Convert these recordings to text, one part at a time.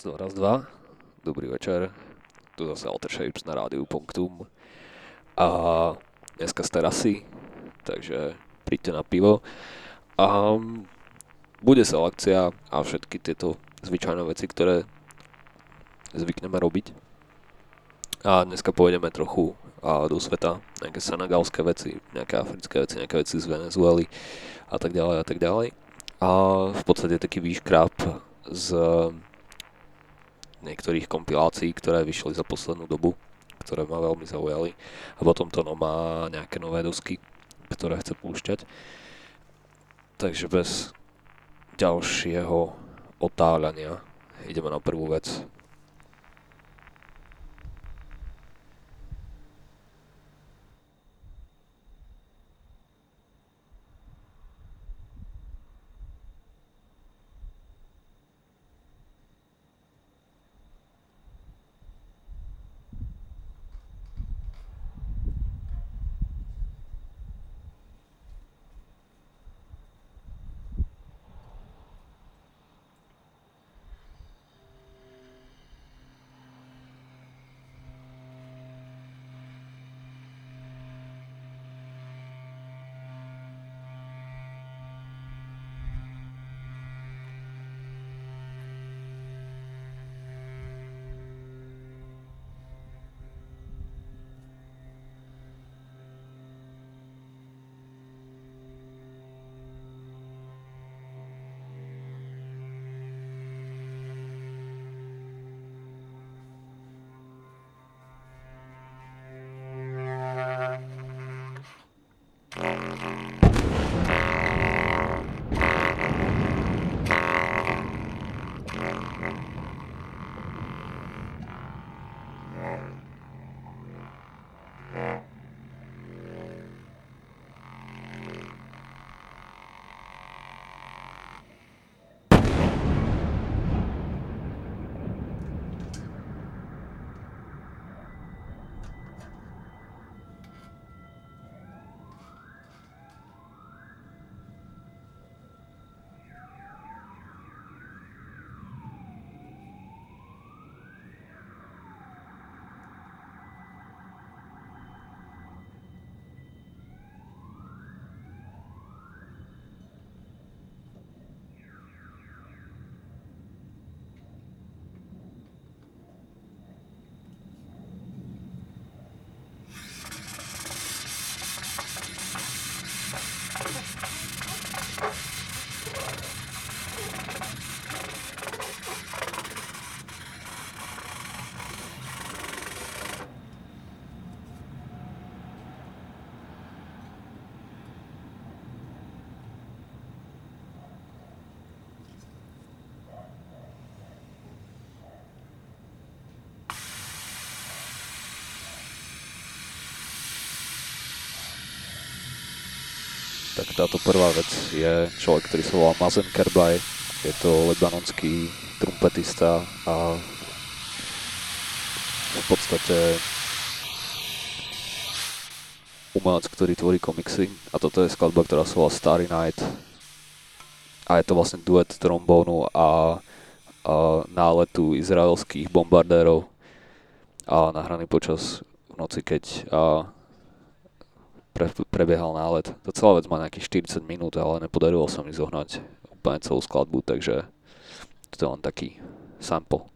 Raz, dva, raz, dva. Dobrý večer. Tu zase Alter Shapes na rádiu Punktum. A dneska z terasy, takže príďte na pivo. A bude selekcia a všetky tieto zvyčajné veci, ktoré zvykneme robiť. A dneska pôjdeme trochu a do sveta, nejaké senegalské veci, nejaké africké veci, nejaké veci z Venezuely a tak ďalej a tak ďalej. A v podstate taký výškrap z niektorých kompilácií, ktoré vyšli za poslednú dobu, ktoré ma veľmi zaujali. A potom to no má nejaké nové dosky, ktoré chce púšťať. Takže bez ďalšieho otáľania ideme na prvú vec. Tak táto prvá vec je človek, ktorý sa volá Mazen Kerbaj. Je to libanonský trumpetista a v podstate umelec, ktorý tvorí komiksy. A toto je skladba, ktorá sa volá Starry Night. A je to vlastne duet trombónu a, a náletu izraelských bombardérov a nahraný počas v noci, keď a, pre, prebiehal nálet. Tá celá vec má nejakých 40 minút, ale nepodarilo sa mi zohnať úplne celú skladbu, takže to je len taký sample.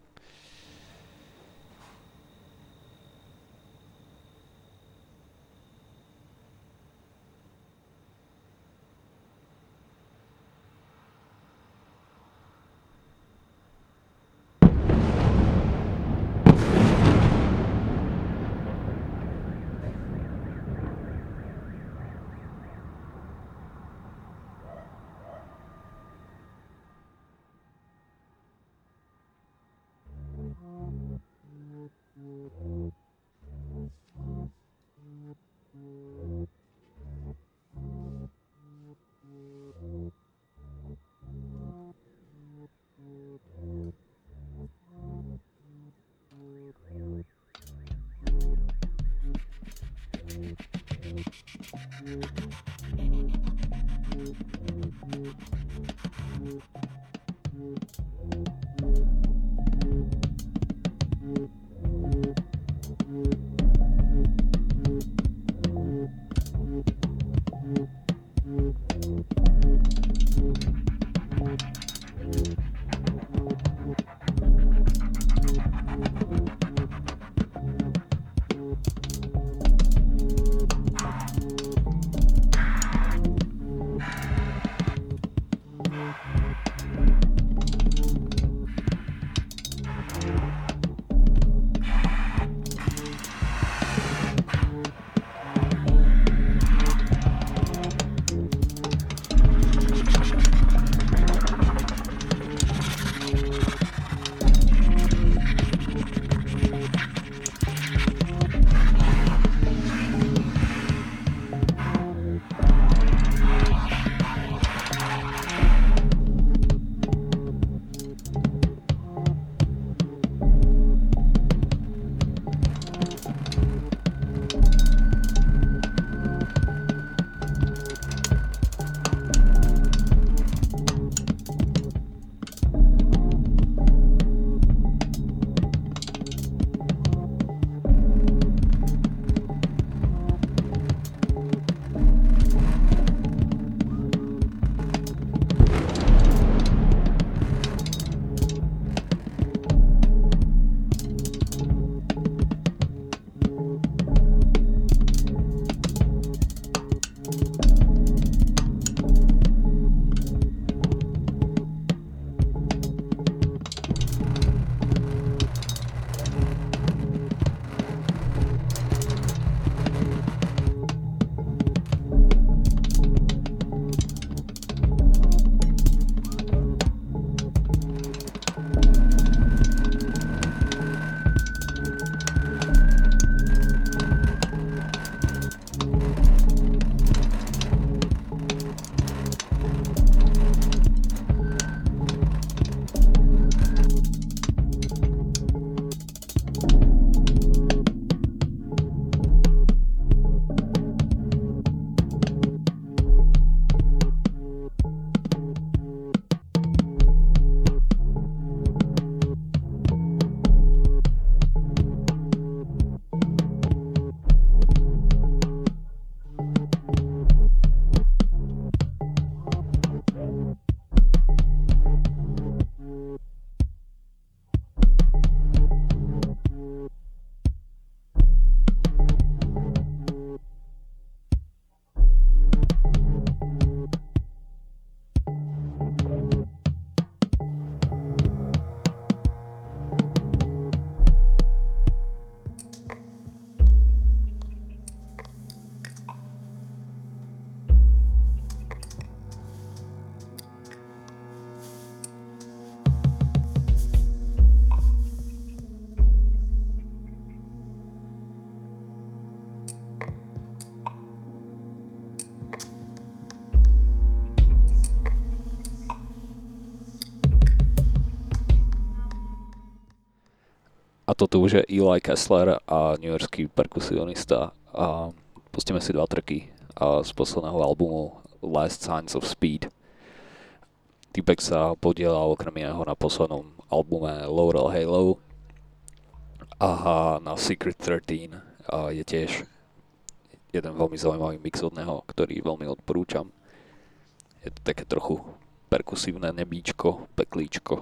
Toto už je Eli Kessler a newyorský perkusionista. A pustíme si dva tracky z posledného albumu Last Signs of Speed. Typek sa podielal okrem iného na poslednom albume Laurel Halo a na Secret 13 a je tiež jeden veľmi zaujímavý mix od neho, ktorý veľmi odporúčam. Je to také trochu perkusívne nebíčko, peklíčko.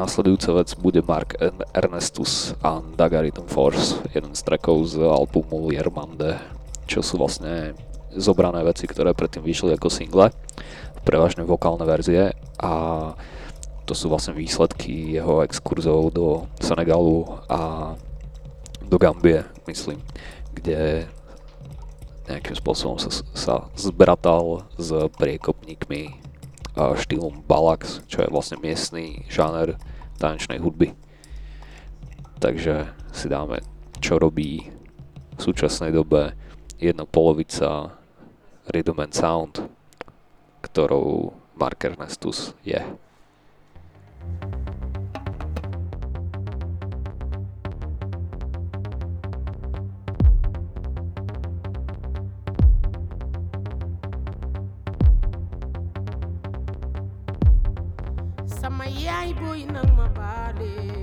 Nasledujúca vec bude Mark Ernestus a Dagaritum Force, jeden z trackov z albumu Jermande, čo sú vlastne zobrané veci, ktoré predtým vyšli ako single, prevažne vokálne verzie a to sú vlastne výsledky jeho exkurzov do Senegalu a do Gambie, myslím, kde nejakým spôsobom sa, sa zbratal s priekopníkmi štýlom Balax, čo je vlastne miestný žáner tanečnej hudby. Takže si dáme, čo robí v súčasnej dobe jedna polovica Rhythm and Sound, ktorou Mark Ernestus je. yaay ay boy ng mabali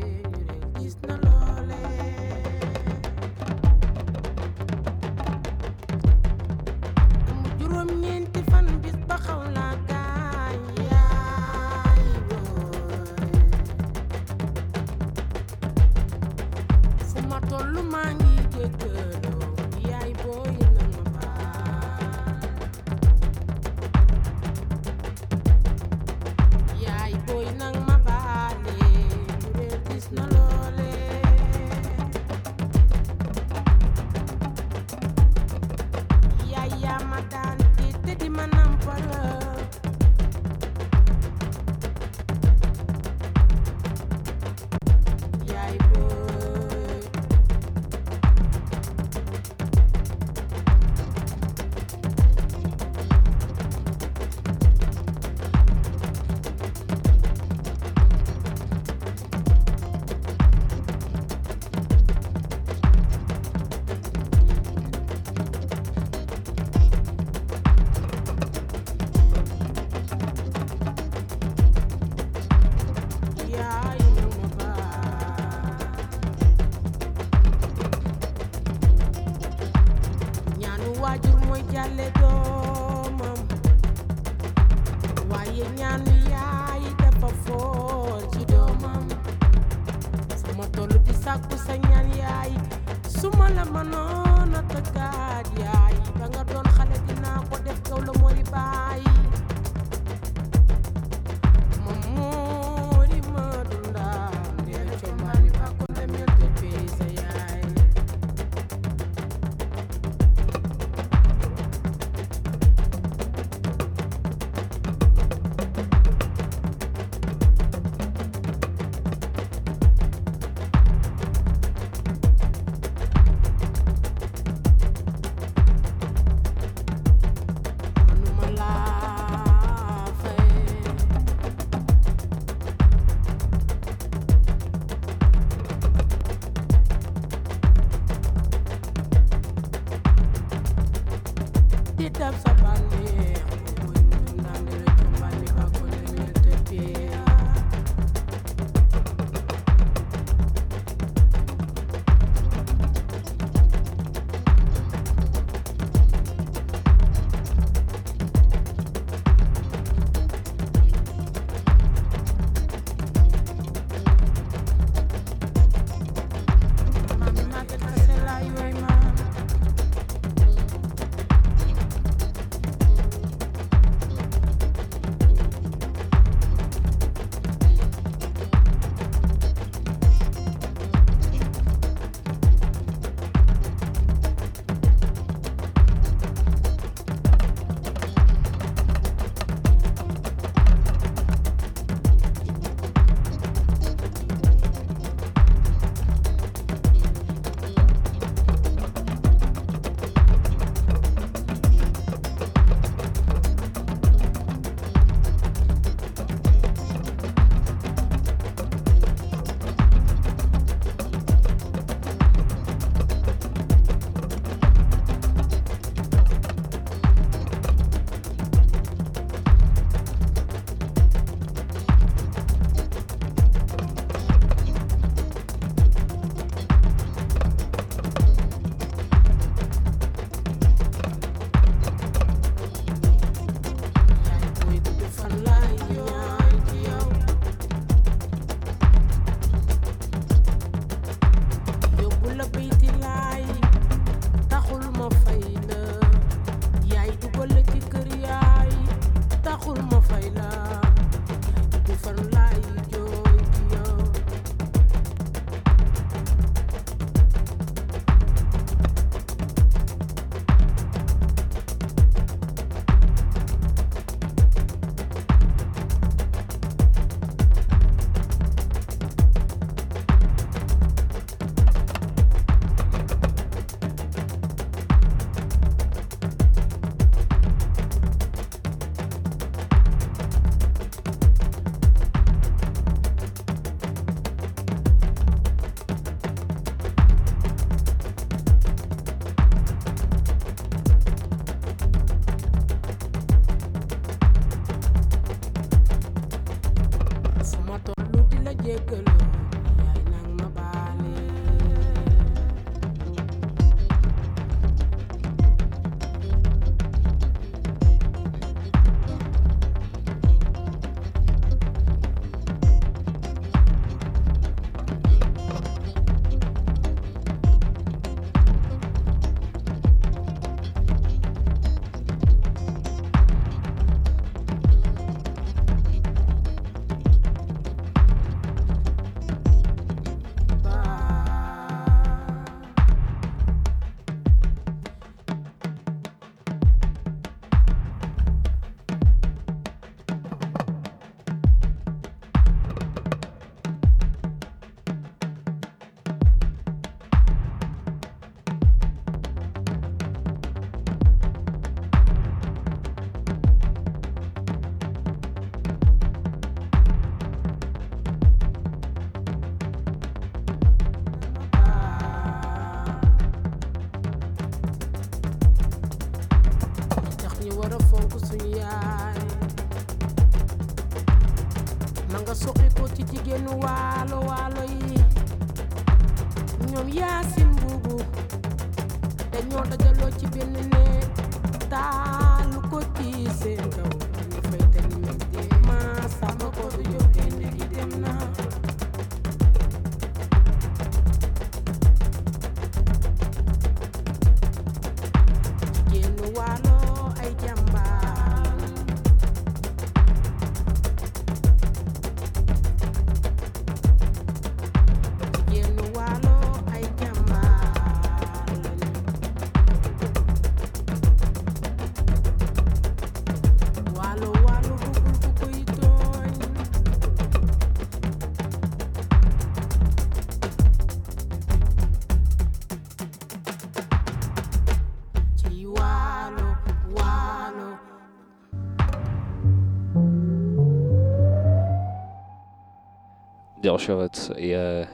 Ďalšia vec je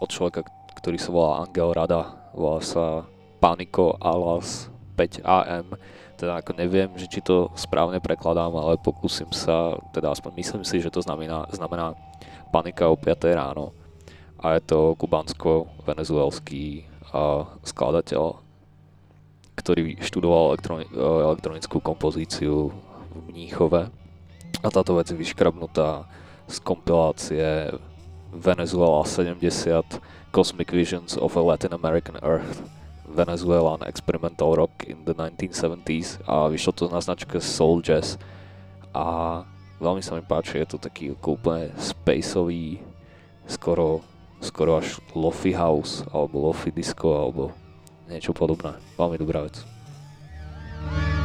od človeka, ktorý sa volá Angel Rada, volá sa Panico Alas 5AM, teda ako neviem, že či to správne prekladám, ale pokúsim sa, teda aspoň myslím si, že to znamená, znamená panika o 5 ráno. A je to kubansko-venezuelský uh, skladateľ, ktorý študoval elektroni- uh, elektronickú kompozíciu v Mníchove. A táto vec je vyškrabnutá z kompilácie Venezuela 70 Cosmic Visions of a Latin American Earth Venezuelan Experimental Rock in the 1970s a vyšlo to na značke Soul Jazz a veľmi sa mi páči, je to taký úplne spaceový, skoro, skoro až lofi house alebo lofi disco alebo niečo podobné. Veľmi dobrá vec. Thank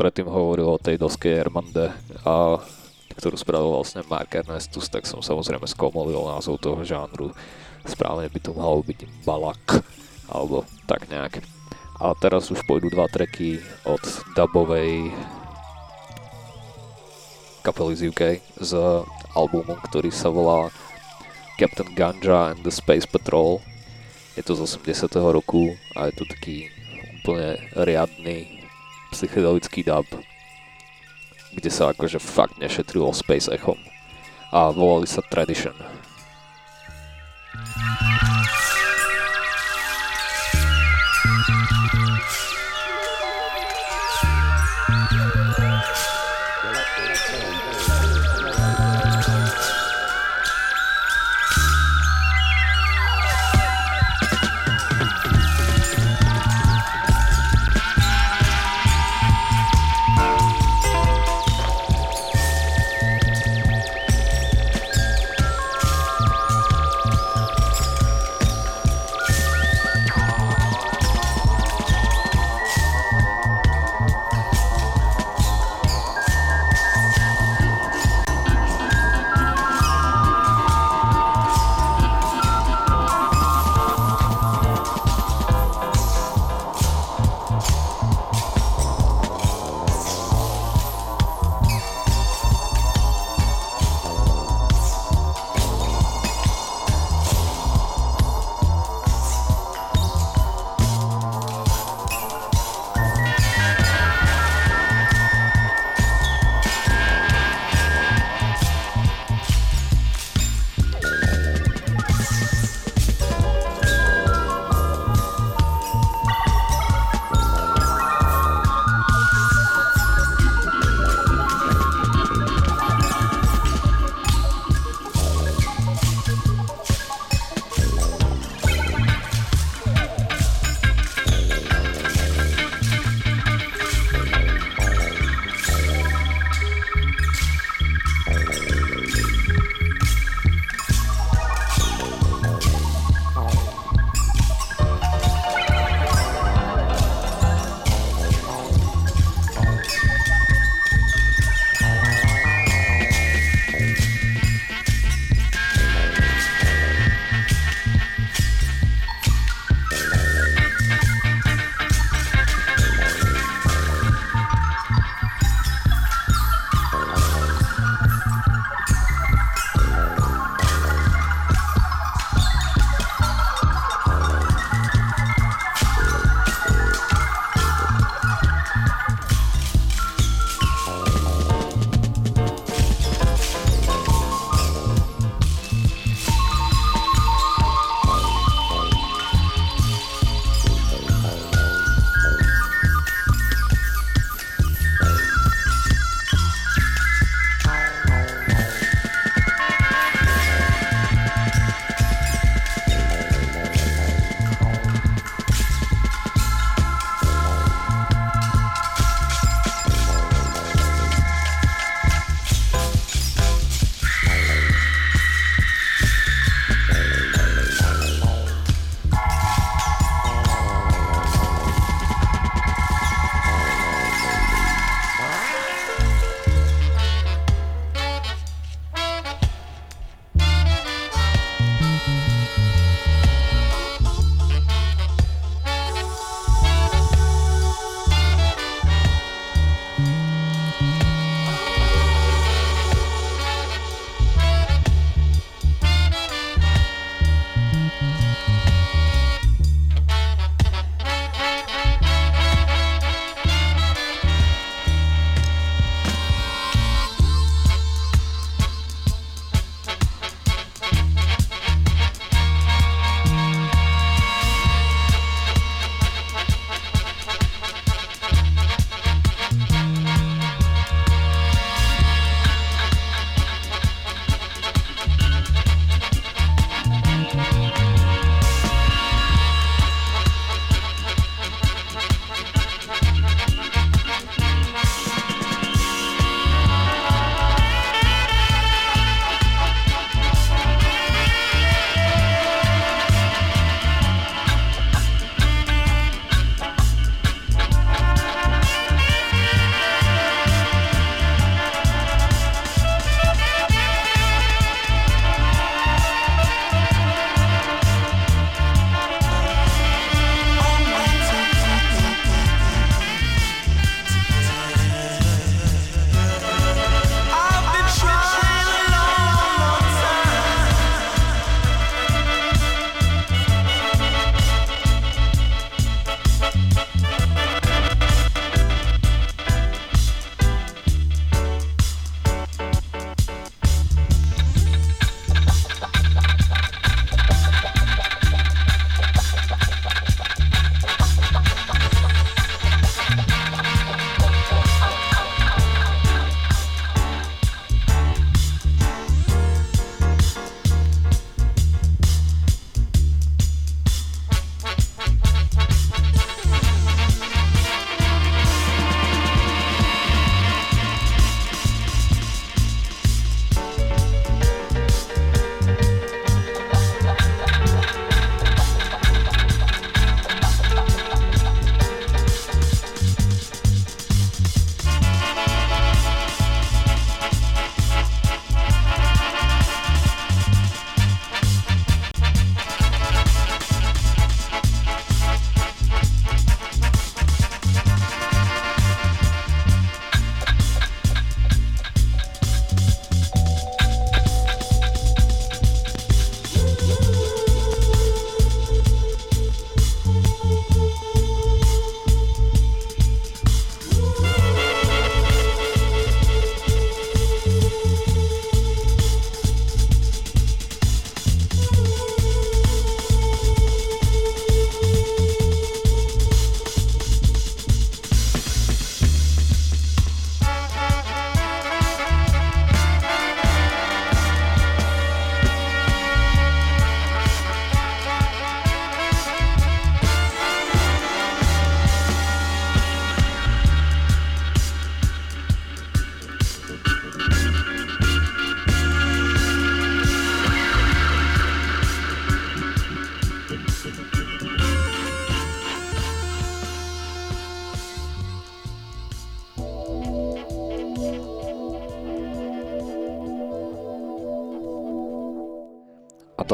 predtým hovoril o tej doske Hermande, a, ktorú spravil vlastne Mark Ernestus, tak som samozrejme skomolil názov toho žánru. Správne by to malo byť Balak, alebo tak nejak. A teraz už pôjdu dva treky od dubovej kapely z UK z albumu, ktorý sa volá Captain Ganja and the Space Patrol. Je to z 80. roku a je to taký úplne riadny psychedelický dub, kde sa akože fakt nešetrilo Space Echom a volali sa Tradition.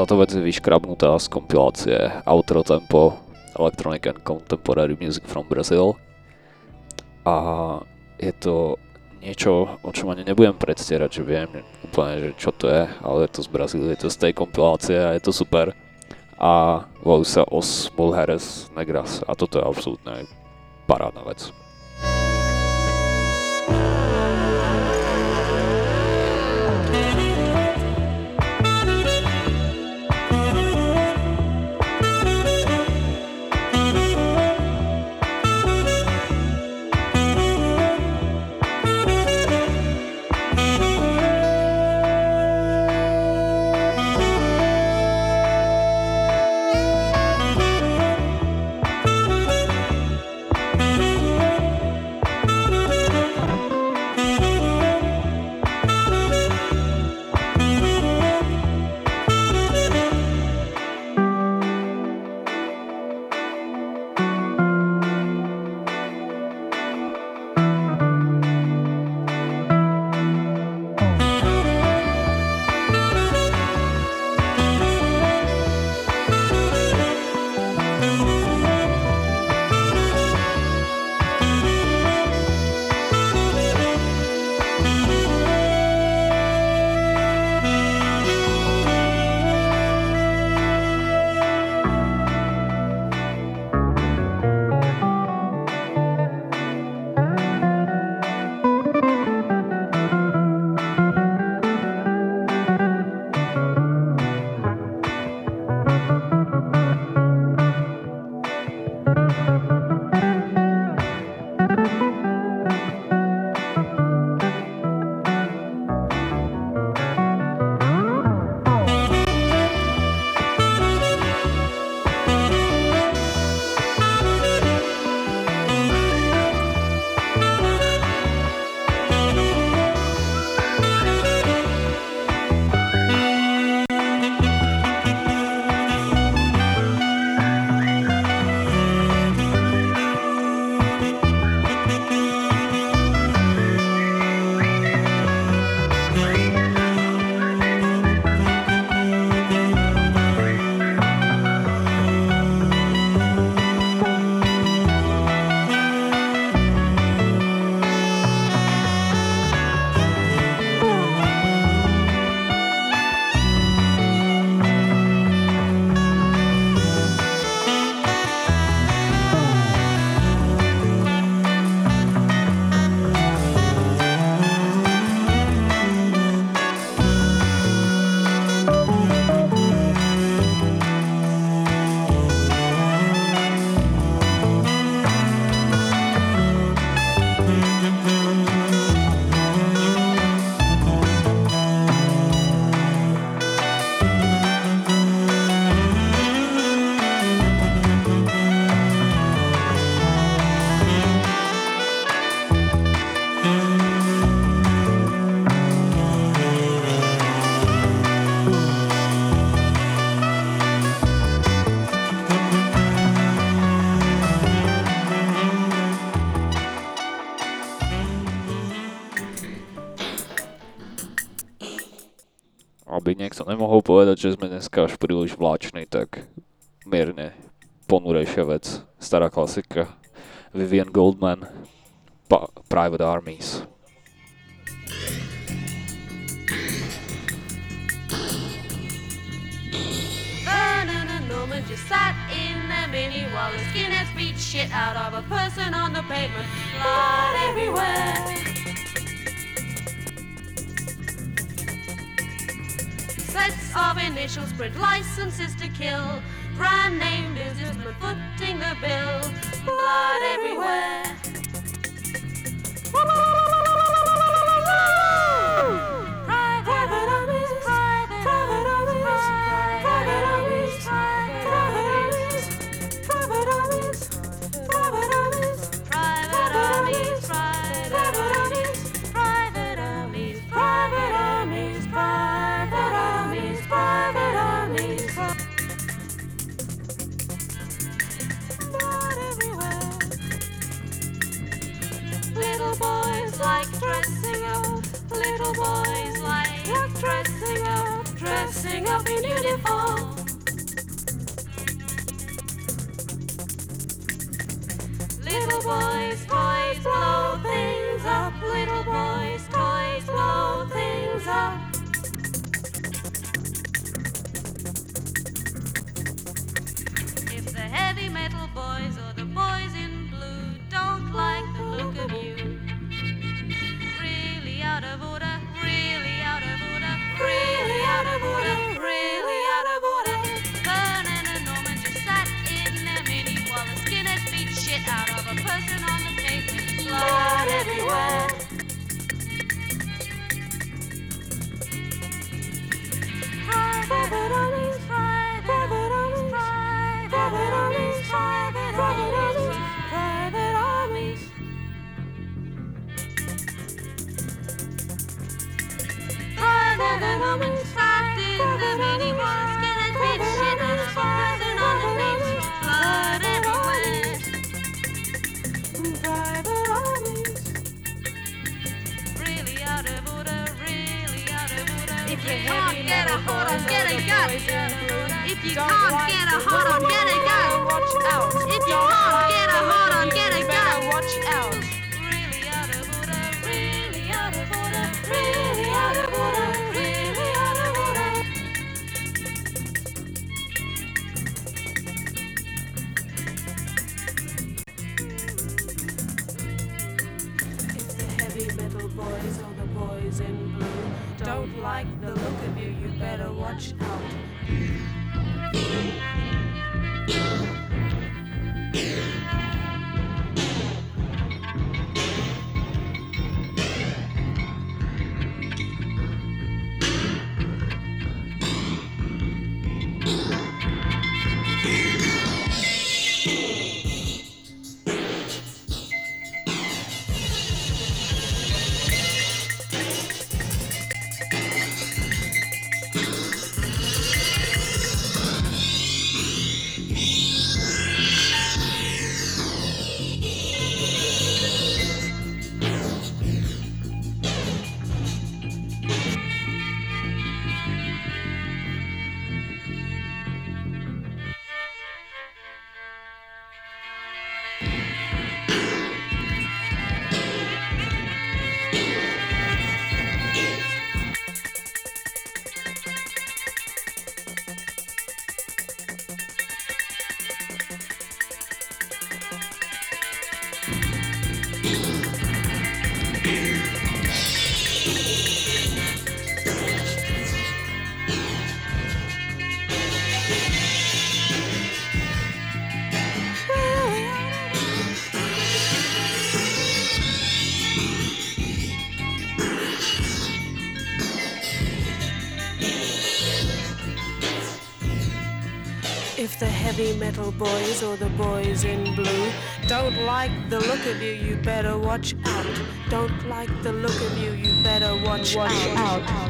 Táto vec je vyškrabnutá z kompilácie Outro Tempo Electronic and Contemporary Music from Brazil. A je to niečo, o čom ani nebudem predstierať, že viem úplne, že čo to je, ale je to z Brazílie, je to z tej kompilácie a je to super. A volí sa Os Mulheres Negras a toto je absolútne parádna vec. Nemohol povedať, že sme dneska až príliš vláčni, tak mierne ponurejšia vec. Stará klasika. Vivian Goldman, pa- Private Armies. sat in the mini while the skinheads beat shit out of a person on the pavement. Blood everywhere. Sets of initials, print licenses to kill. Brand name businessmen footing the bill. Blood everywhere. Boys like dressing up, dressing up in beautiful. Little boys' toys blow things up. Little boys' toys blow things up. If the heavy metal boys out of a normal just sat in a mini wall skinned beat shit out of a person on the pavement. Blood everywhere. Get a hold on, get a gun. If you can't get a hold on, get a gun. Watch out. If you can't get a hold on, get a gun. Watch out. Watch heavy metal boys or the boys in blue don't like the look of you, you better watch out. Don't like the look of you, you better watch, out.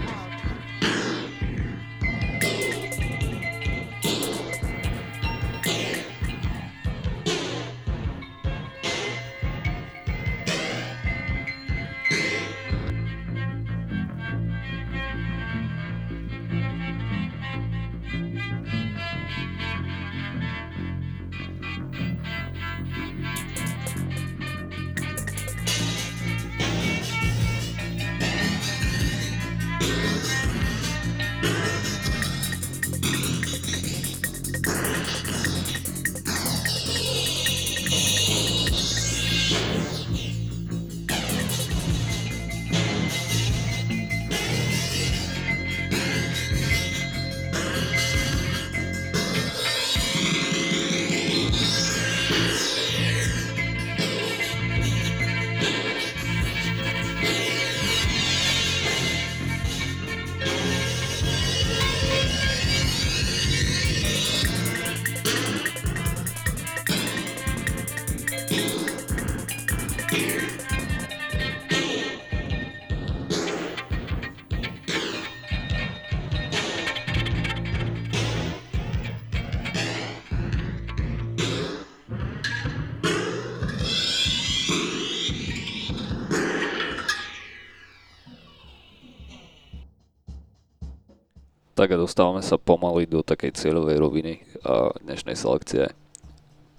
Tak a dostávame sa pomaly do takej cieľovej roviny a dnešnej selekcie.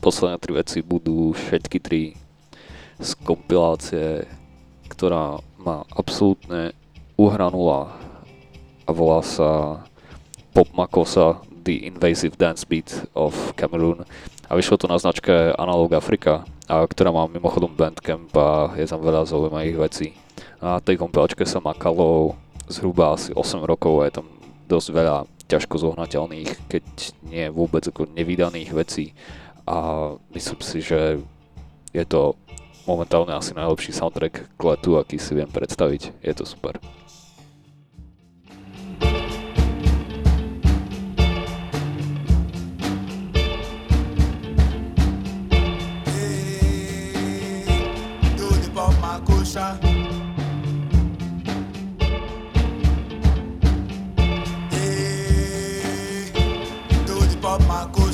Posledné tri veci budú všetky tri z kompilácie, ktorá má absolútne uhranula a volá sa Pop Makosa The Invasive Dance Beat of Cameroon a vyšlo to na značke Analog Africa, a ktorá má mimochodom Bandcamp a je tam veľa zaujímavých vecí. Na tej kompilačke sa makalo zhruba asi 8 rokov a je tam dosť veľa ťažko zohnateľných, keď nie vôbec ako nevydaných vecí a myslím si, že je to momentálne asi najlepší soundtrack k letu, aký si viem predstaviť. Je to super.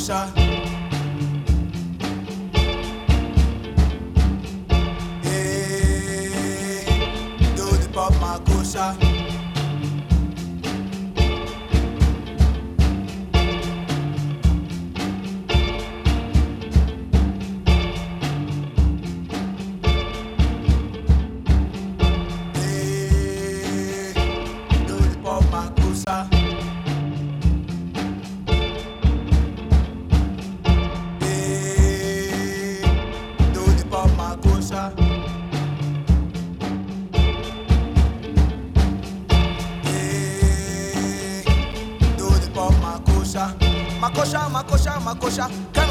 Makusha. Hey, do the pop makusha. Hey, Makosha, makosha, makosha.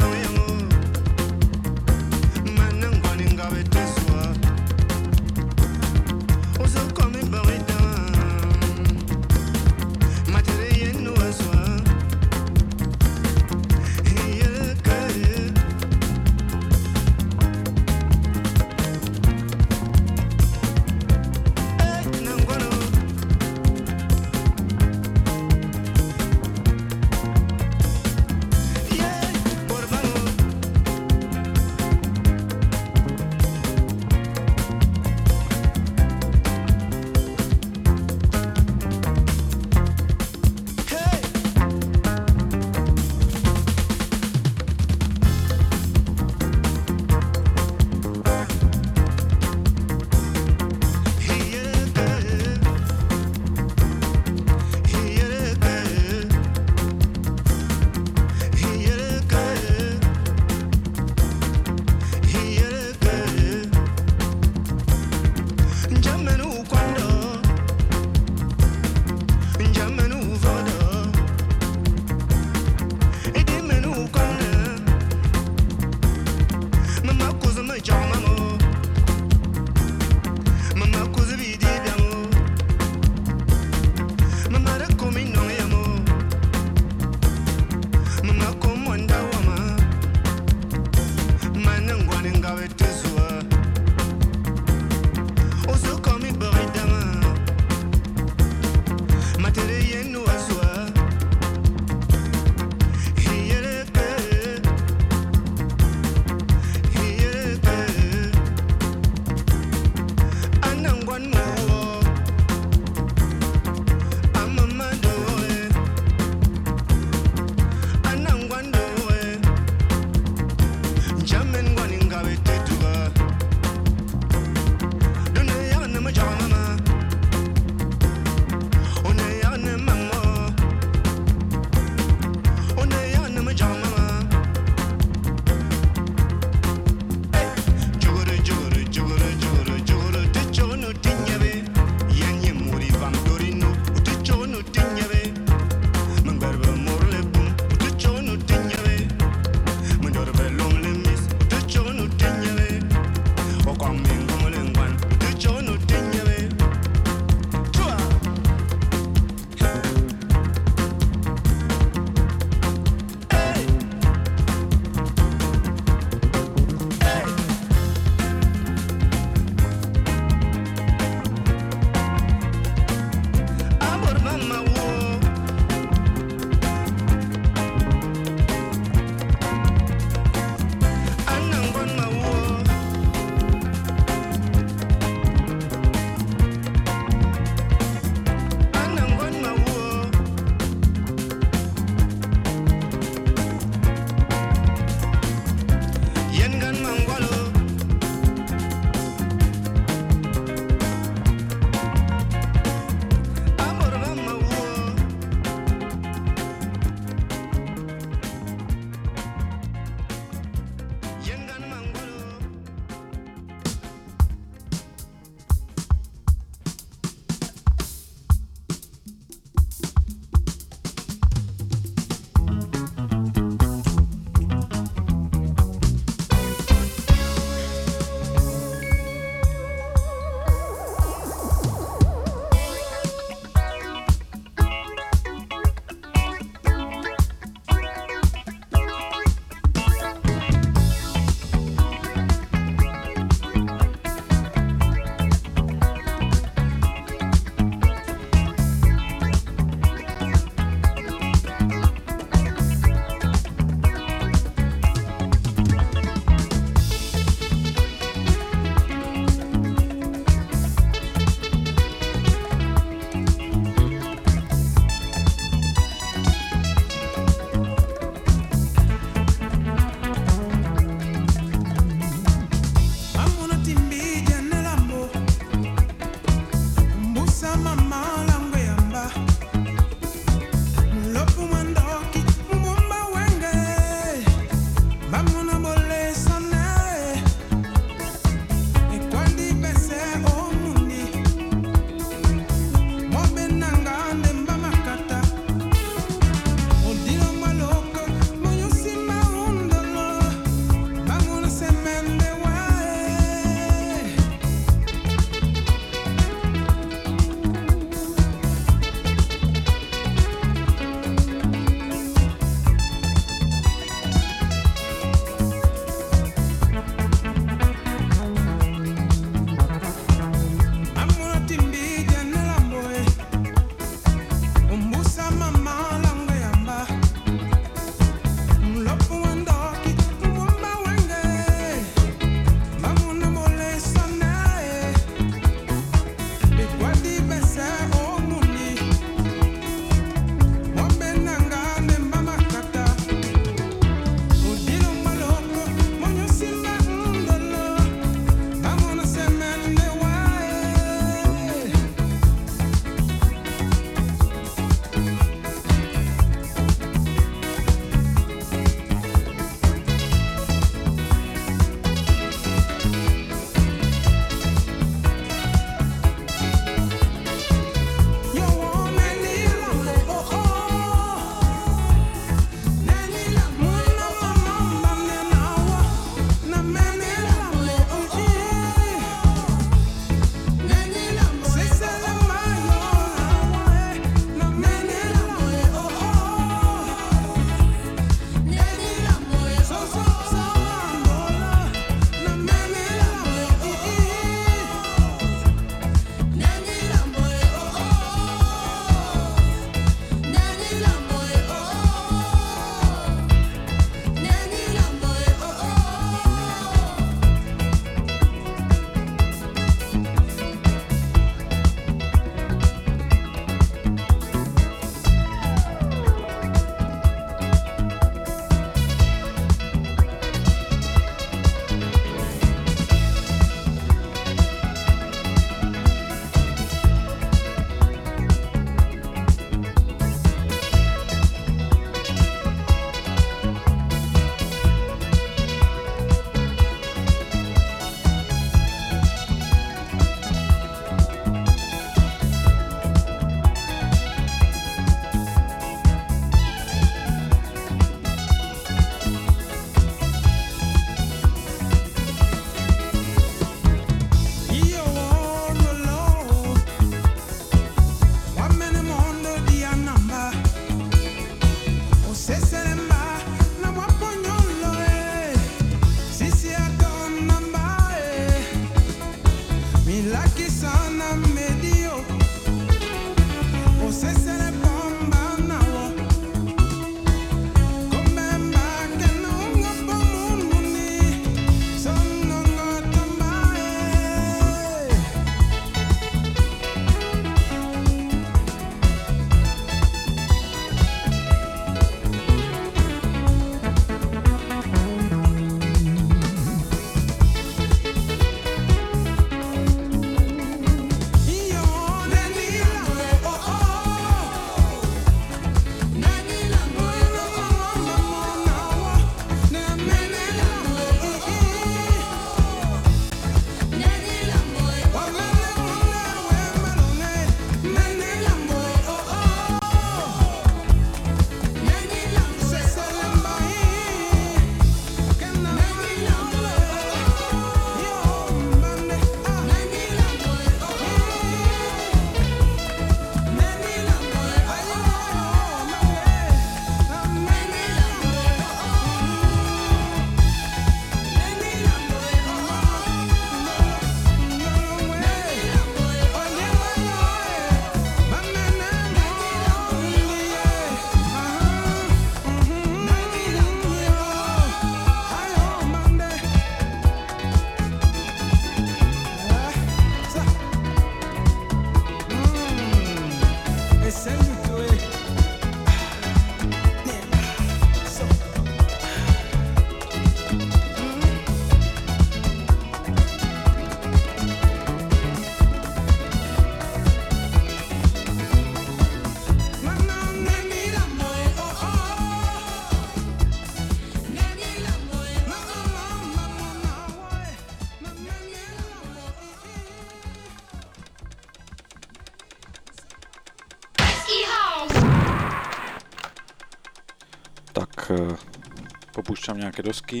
Nejaké dosky.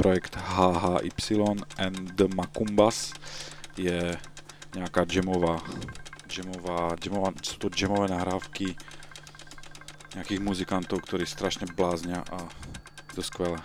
Projekt HHY and the Makumbas je nejaká jamová, jamová, jamová, sú to jamové nahrávky nejakých muzikantov, ktorí strašne bláznia a to skvelé.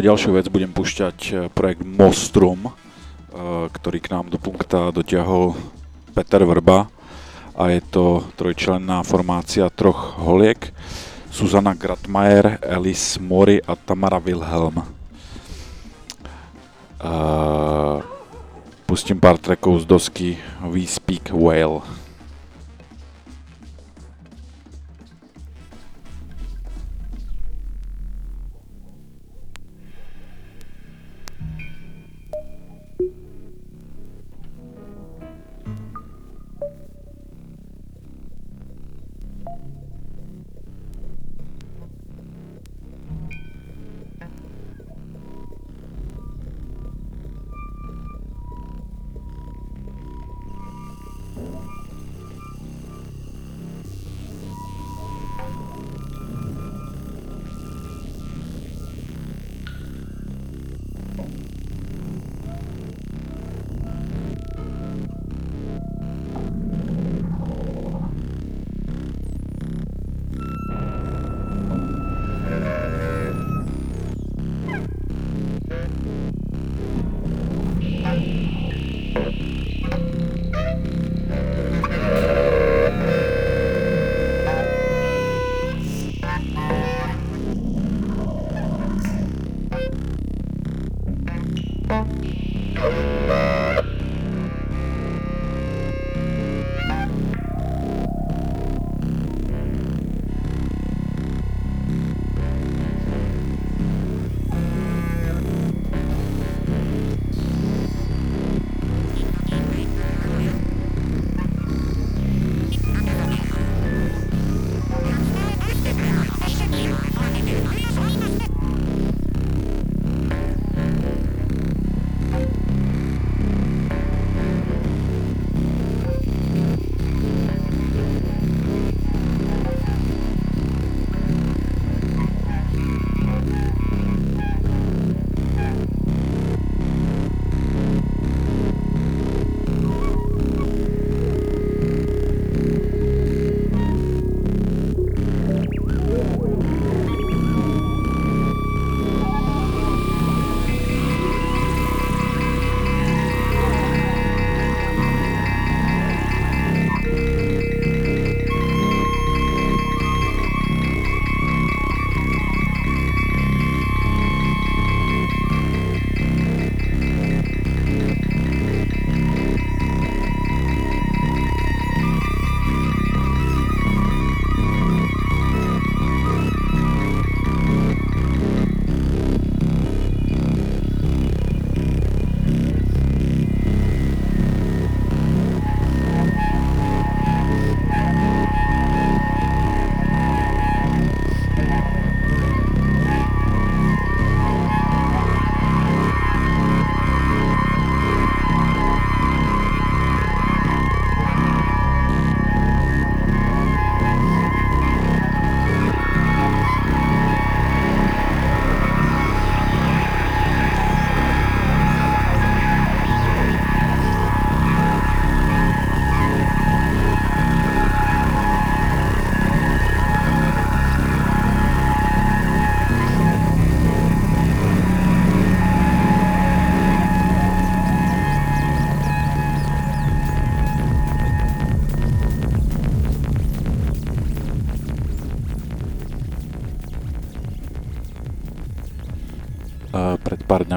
Ako ďalšiu vec budem púšťať eh, projekt Mostrum, eh, ktorý k nám do punkta dotiahol Peter Vrba a je to trojčlenná formácia troch holiek. Susana Gratmajer, Alice Mori a Tamara Wilhelm. Uh, pustím pár trackov z dosky We Speak Whale.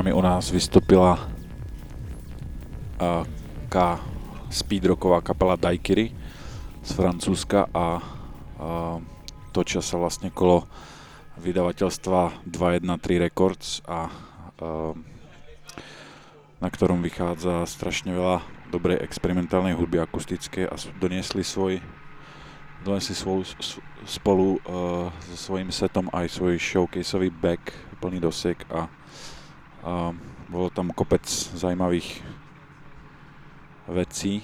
Dňami u nás vystúpila uh, ka speedrocková kapela Daiquiri z Francúzska a uh, točia sa vlastne kolo vydavateľstva 213 Records a uh, na ktorom vychádza strašne veľa dobrej experimentálnej hudby akustické a doniesli svoj donesli svoj, spolu uh, so svojím setom aj svoj showcaseový back plný dosek a a bolo tam kopec zaujímavých vecí.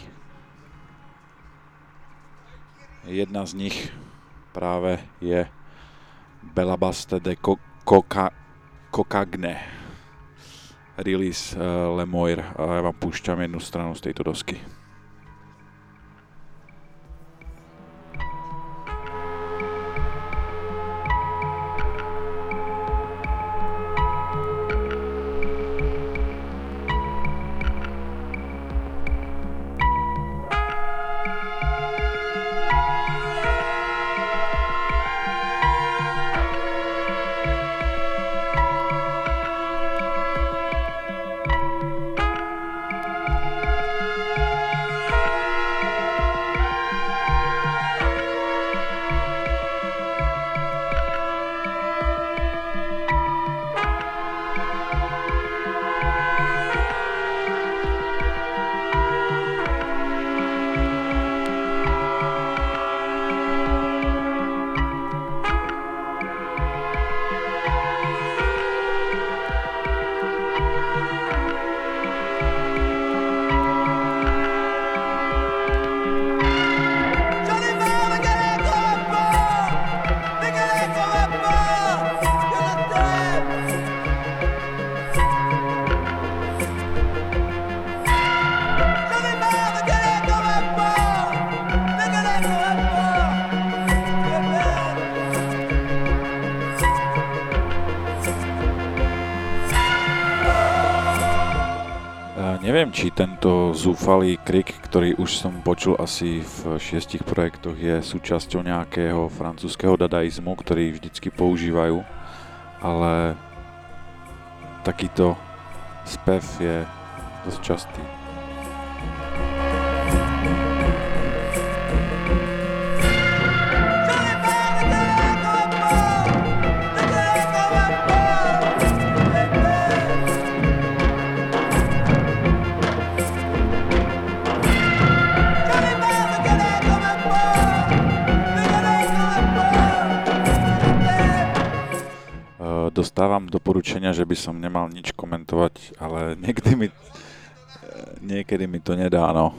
Jedna z nich práve je Belabaste de Coca, Cocagne release uh, Lemoir a ja vám púšťam jednu stranu z tejto dosky. Neviem, či tento zúfalý krik, ktorý už som počul asi v šiestich projektoch, je súčasťou nejakého francúzského dadaizmu, ktorý vždycky používajú, ale takýto spev je dosť častý. Dostávam doporučenia, že by som nemal nič komentovať, ale niekdy mi, niekedy mi to nedá, no.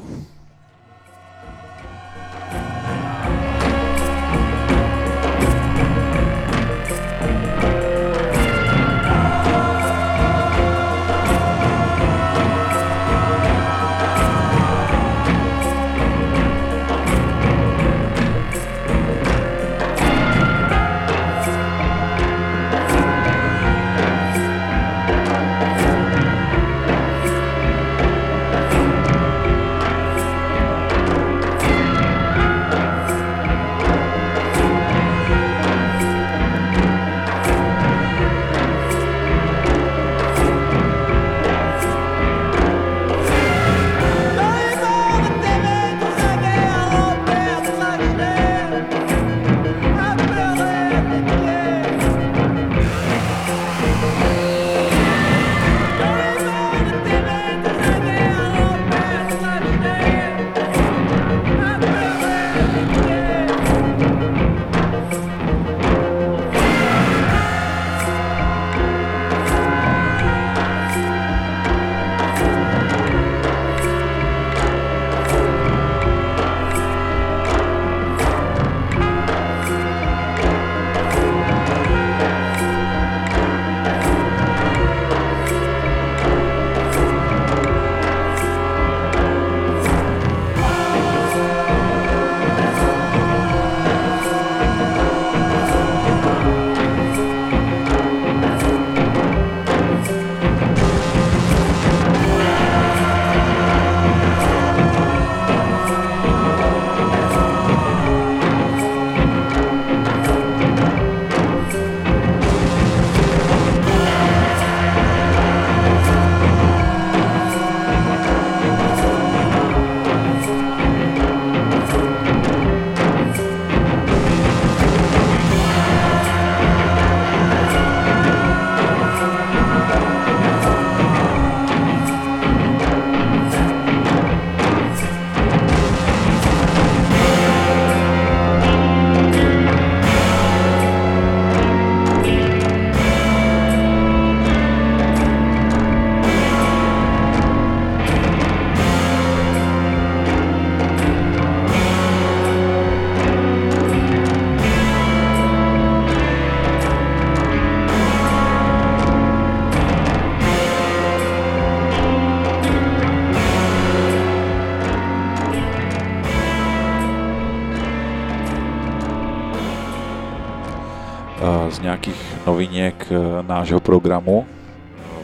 Noviniek e, nášho programu e,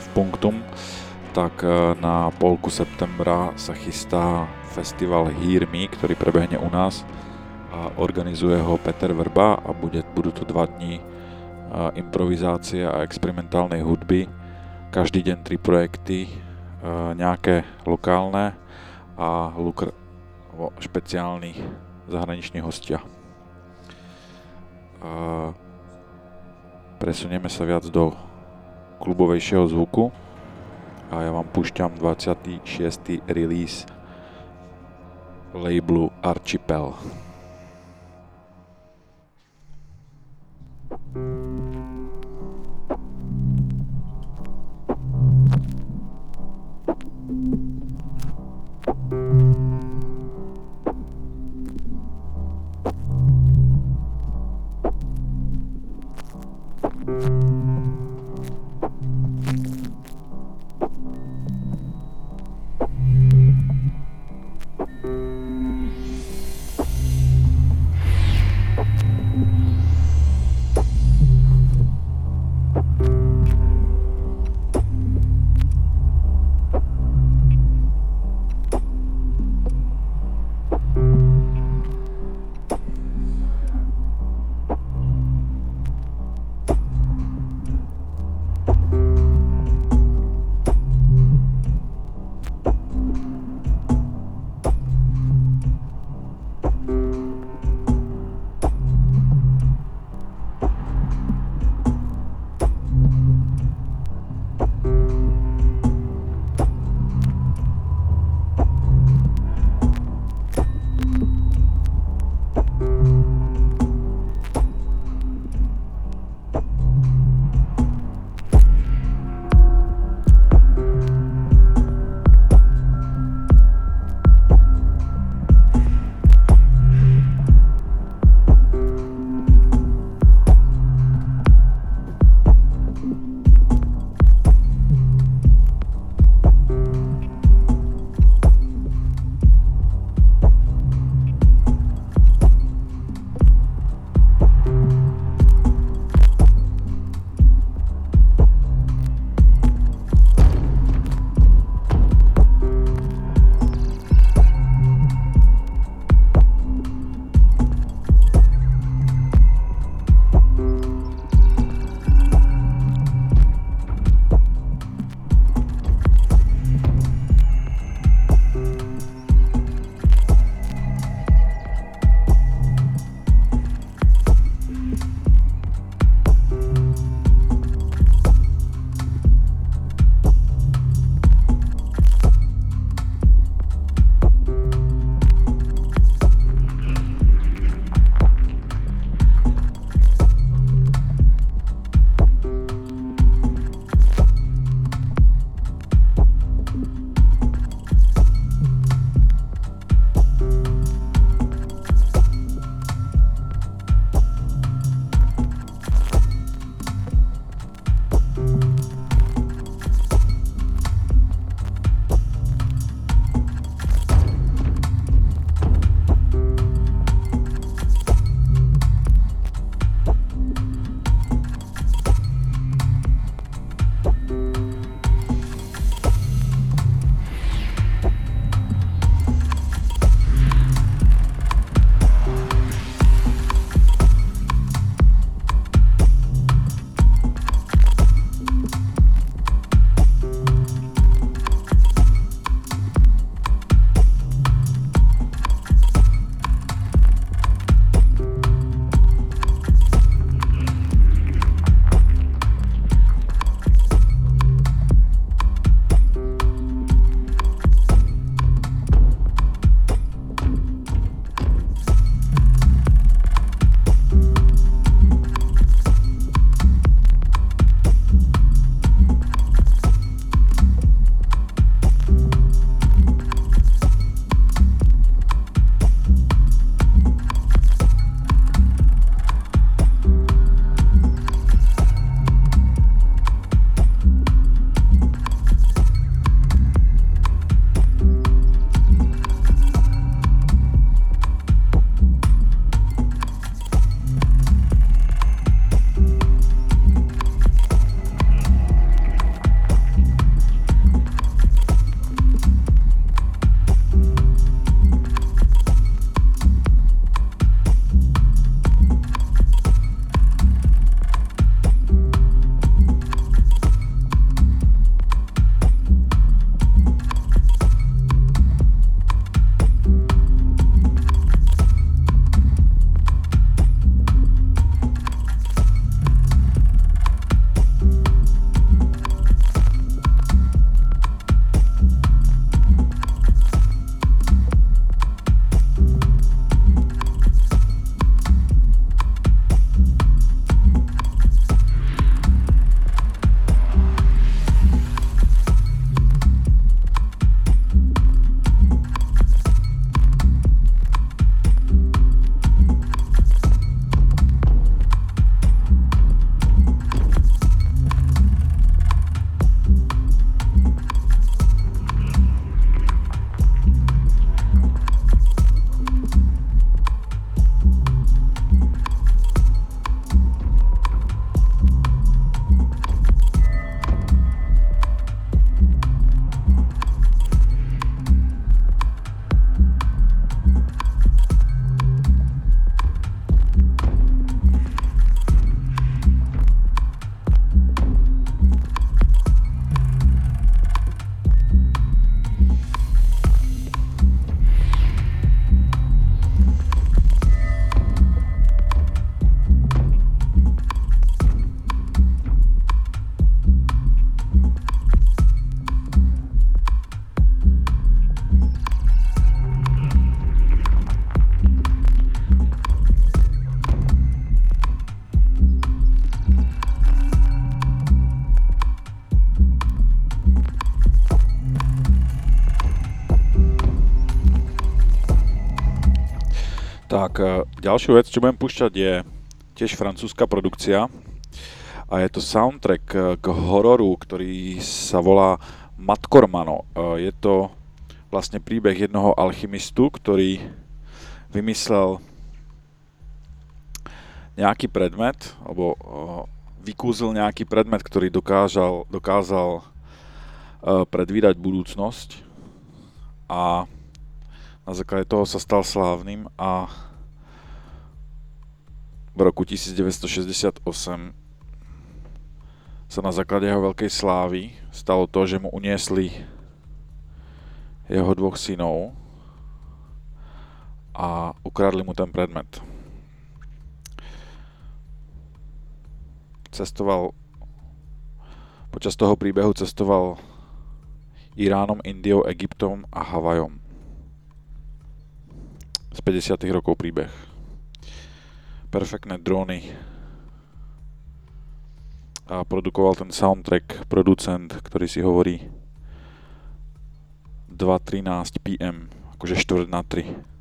v Punktum, tak e, na polku septembra sa chystá festival Hear Me, ktorý prebehne u nás a organizuje ho Peter Vrba a bude, budú to dva dní improvizácie a experimentálnej hudby. Každý deň tri projekty, nejaké lokálne a lukr- špeciálni zahraniční hostia presunieme sa viac do klubovejšieho zvuku a ja vám púšťam 26. release labelu Archipel. Tak, e, ďalšiu vec, čo budem púšťať je tiež francúzska produkcia a je to soundtrack e, k hororu, ktorý sa volá Matkormano. E, Je to vlastne príbeh jednoho alchymistu, ktorý vymyslel nejaký predmet, alebo vykúzil nejaký predmet, ktorý dokážal, dokázal predvídať budúcnosť a na základe toho sa stal slávnym a v roku 1968 sa na základe jeho veľkej slávy stalo to, že mu uniesli jeho dvoch synov a ukradli mu ten predmet. Cestoval počas toho príbehu cestoval Iránom, Indiou, Egyptom a Havajom. Z 50. rokov príbeh. Perfektné dróny. A produkoval ten soundtrack producent, ktorý si hovorí 2.13 PM, akože štvrt na 3.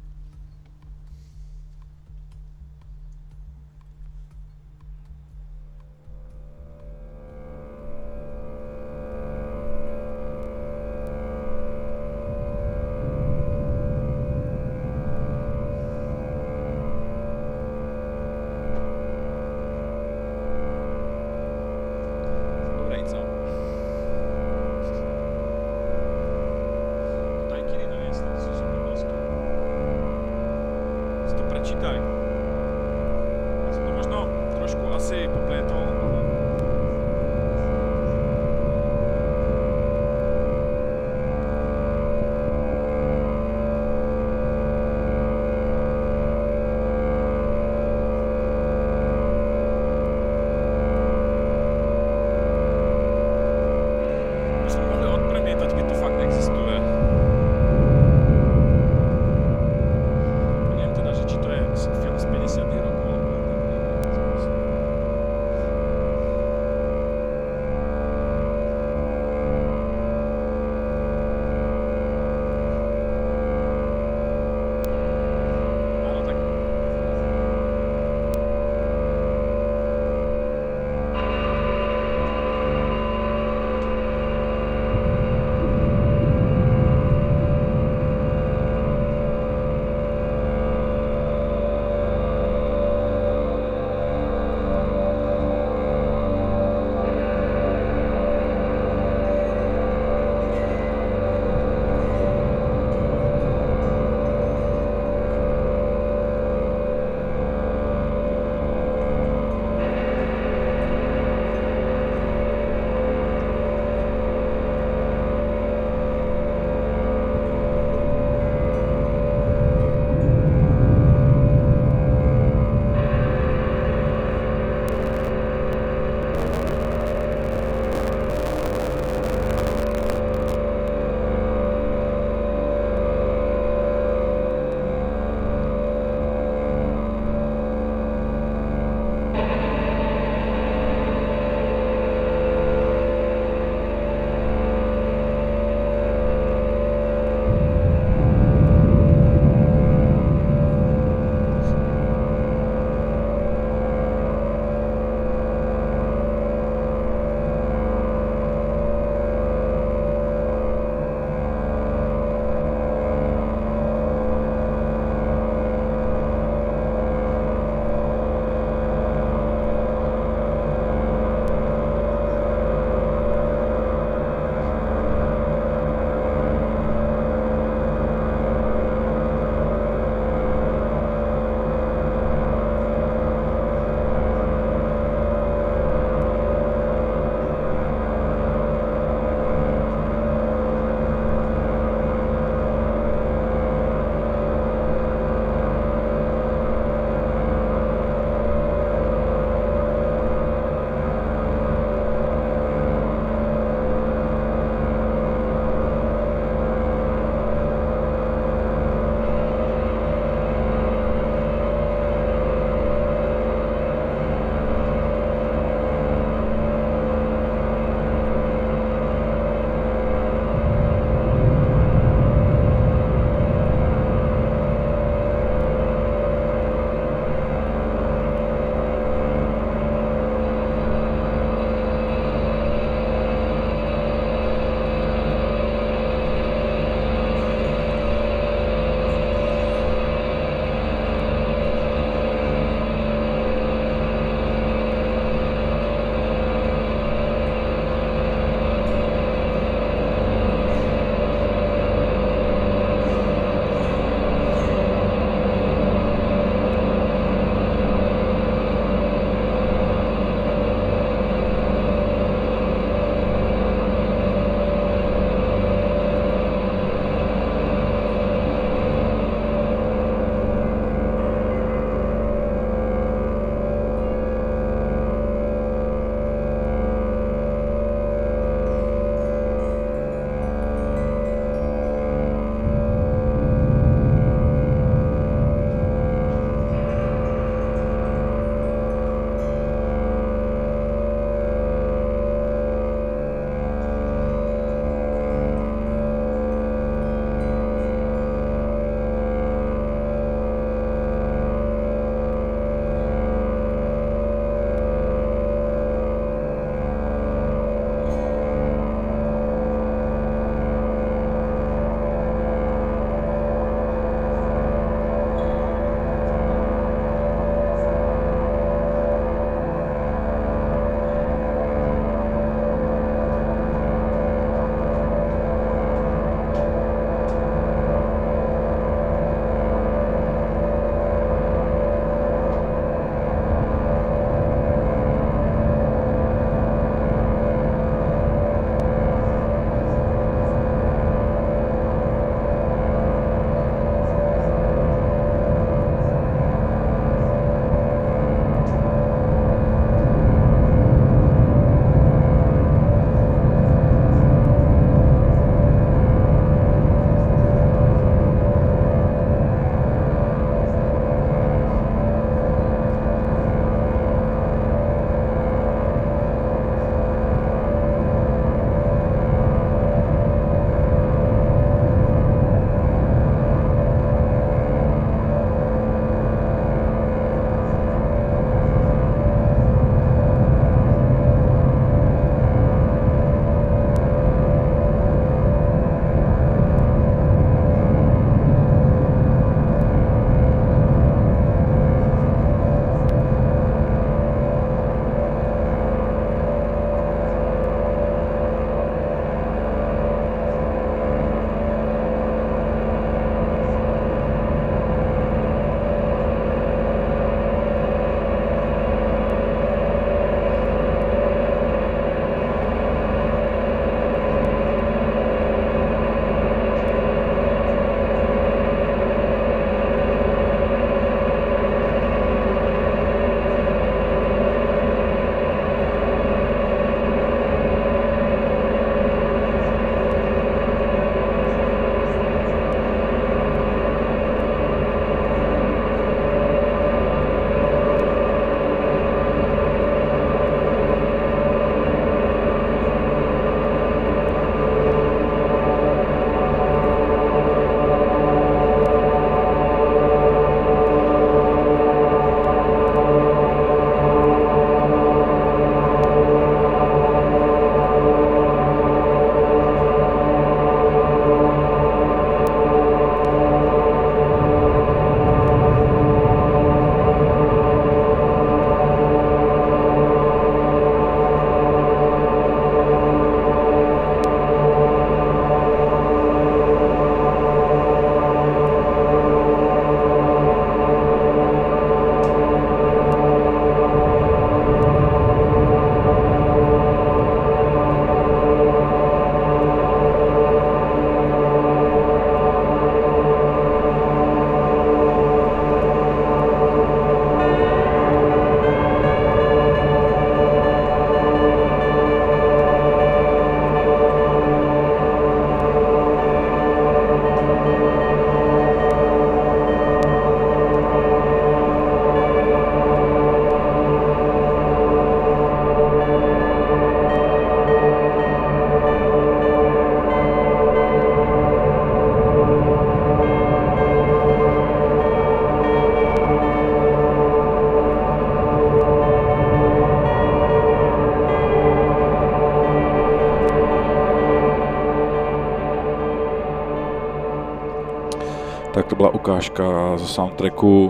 byla ukážka zo soundtracku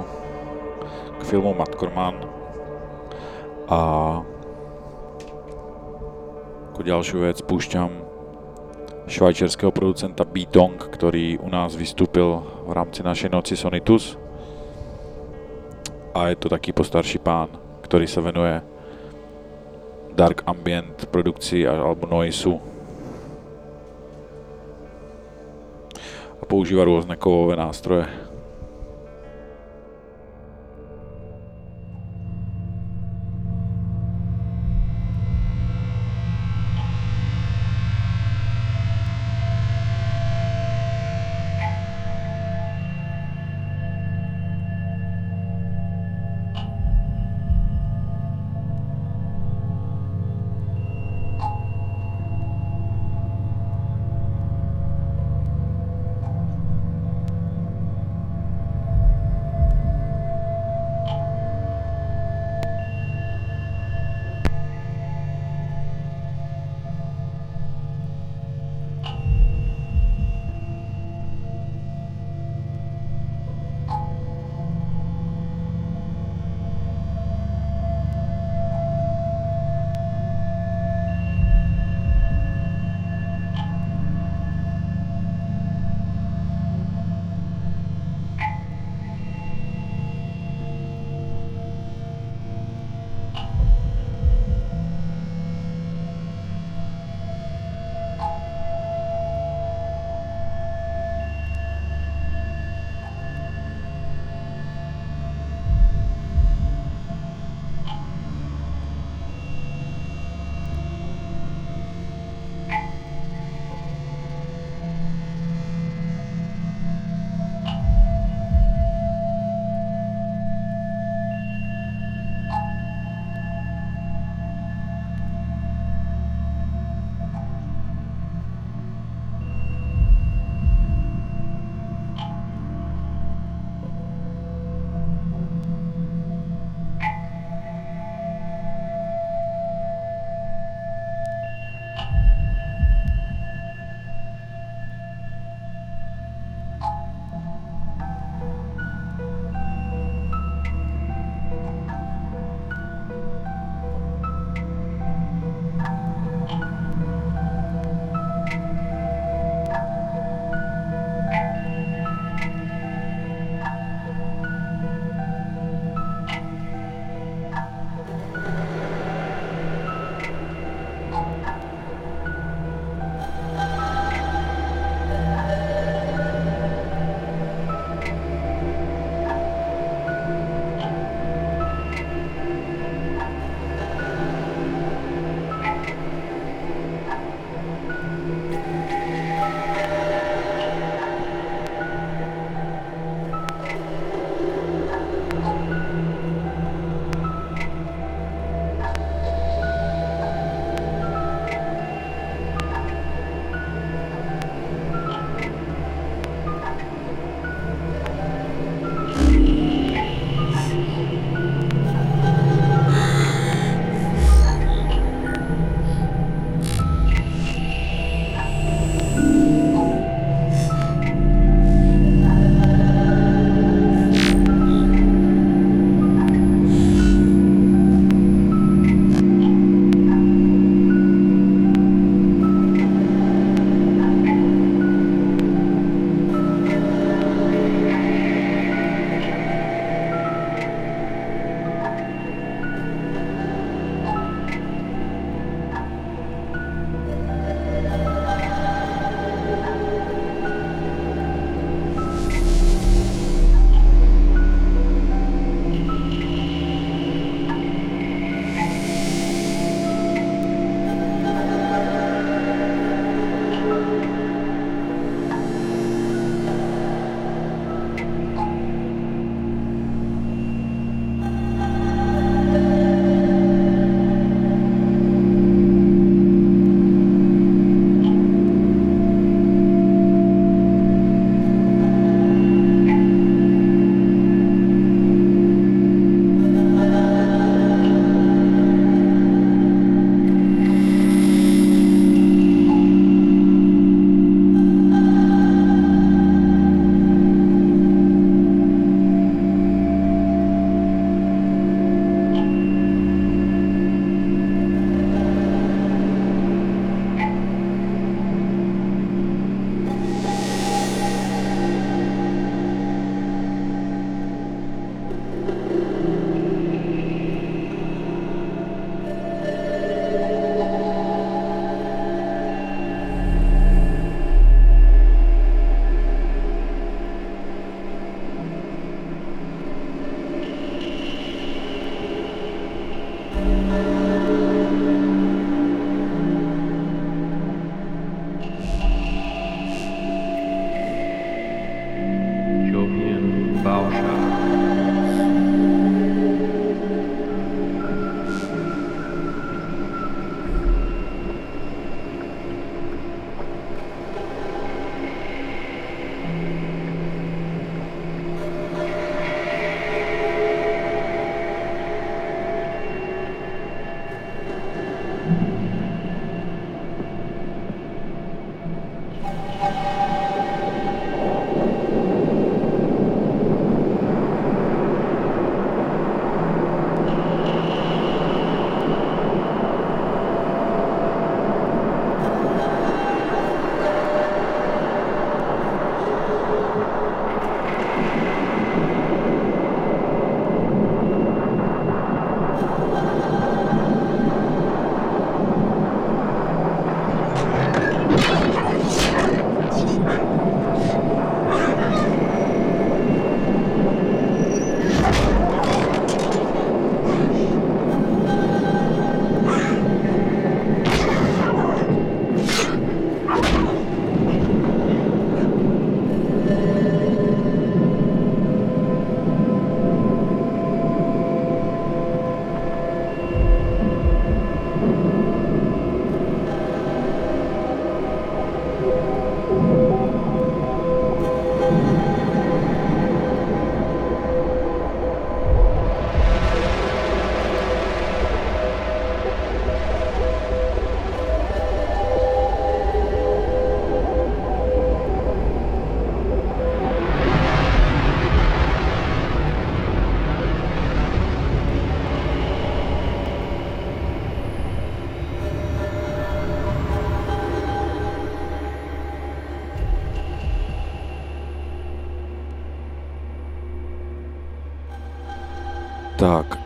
k filmu Matkorman. A ako ďalšiu vec púšťam švajčiarského producenta Beatong, ktorý u nás vystúpil v rámci našej noci Sonitus. A je to taký postarší pán, ktorý sa venuje dark ambient produkcii alebo noisu. Používa rôzne kovové nástroje.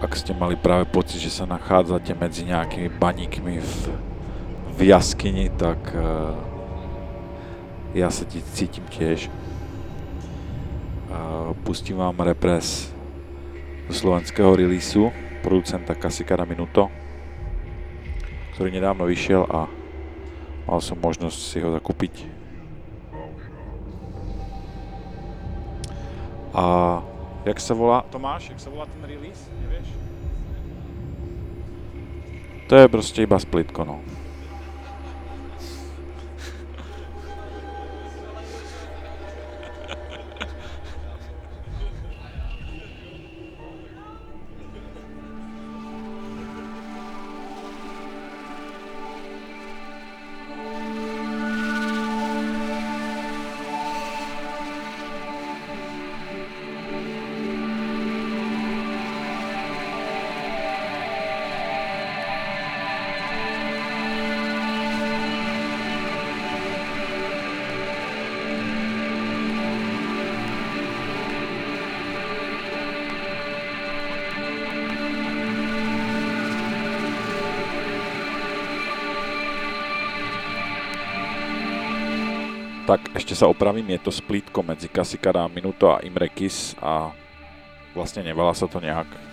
Ak ste mali práve pocit, že sa nachádzate medzi nejakými baníkmi v, v jaskyni, tak uh, ja sa ti cítim tiež. Uh, pustím vám repres slovenského releaseu producenta Kasikara Minuto, ktorý nedávno vyšiel a mal som možnosť si ho zakúpiť. A jak sa volá, Tomáš, jak sa volá ten release, To je proste iba splitko, no. Tak ešte sa opravím, je to splítko medzi Kasikara Minuto a Imre Kiss a vlastne nevala sa to nejak.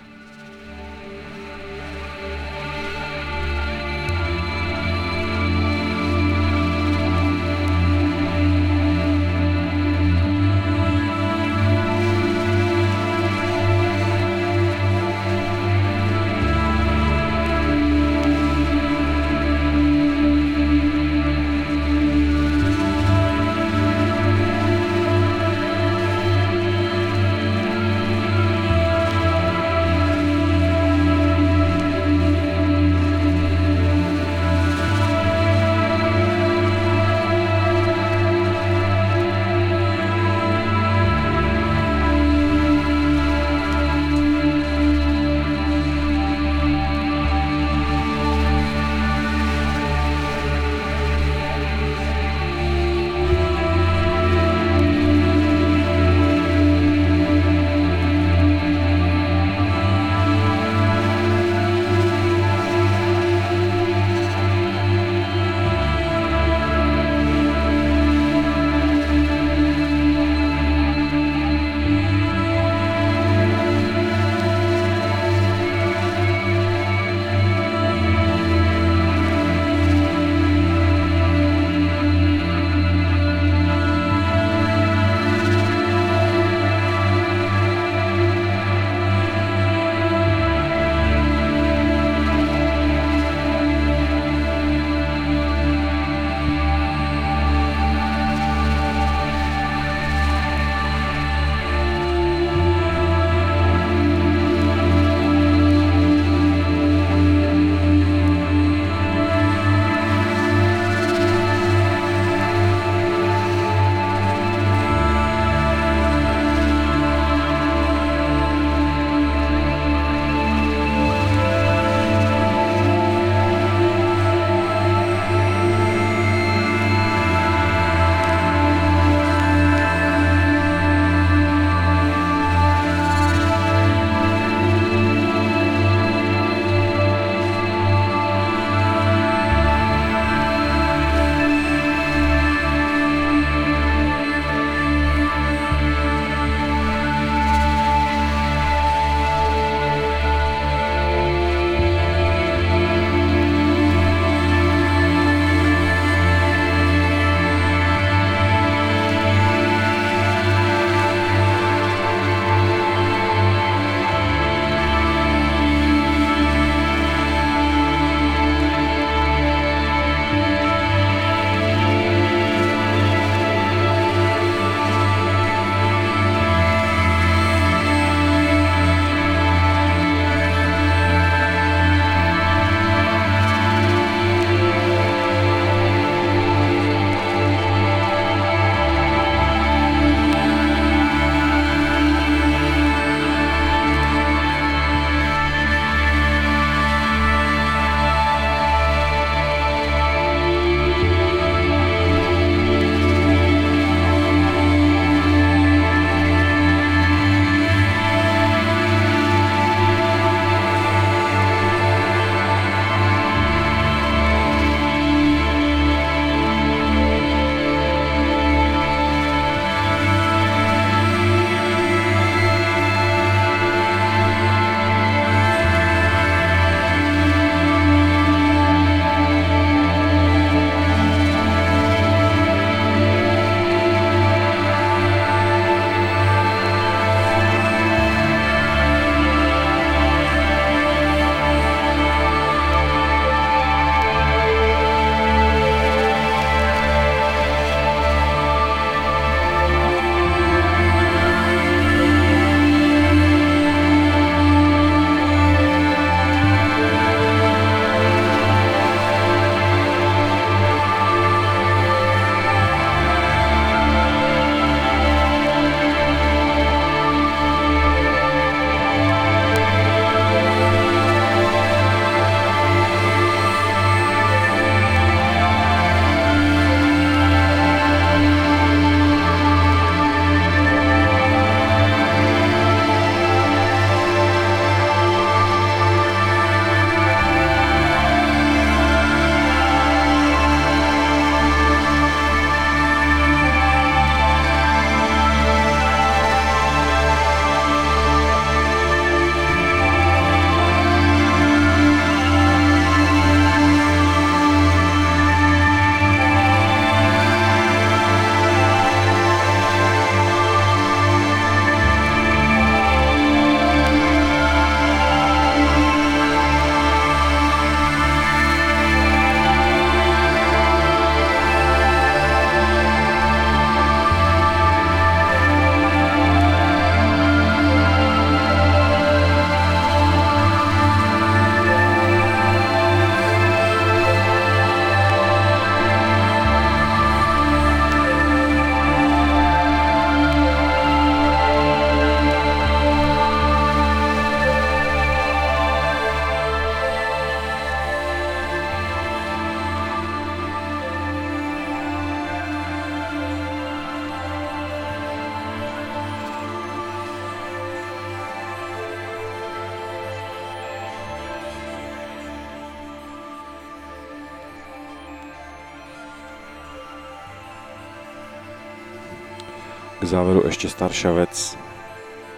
Záveru ešte staršia vec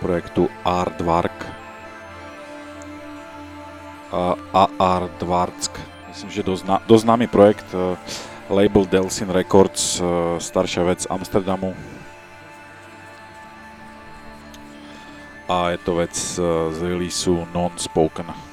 projektu Aardvark. Aardvark. Myslím, že dosť, dosť známy projekt, uh, label Delsin Records, uh, staršia vec Amsterdamu. A je to vec uh, z releaseu Non-Spoken.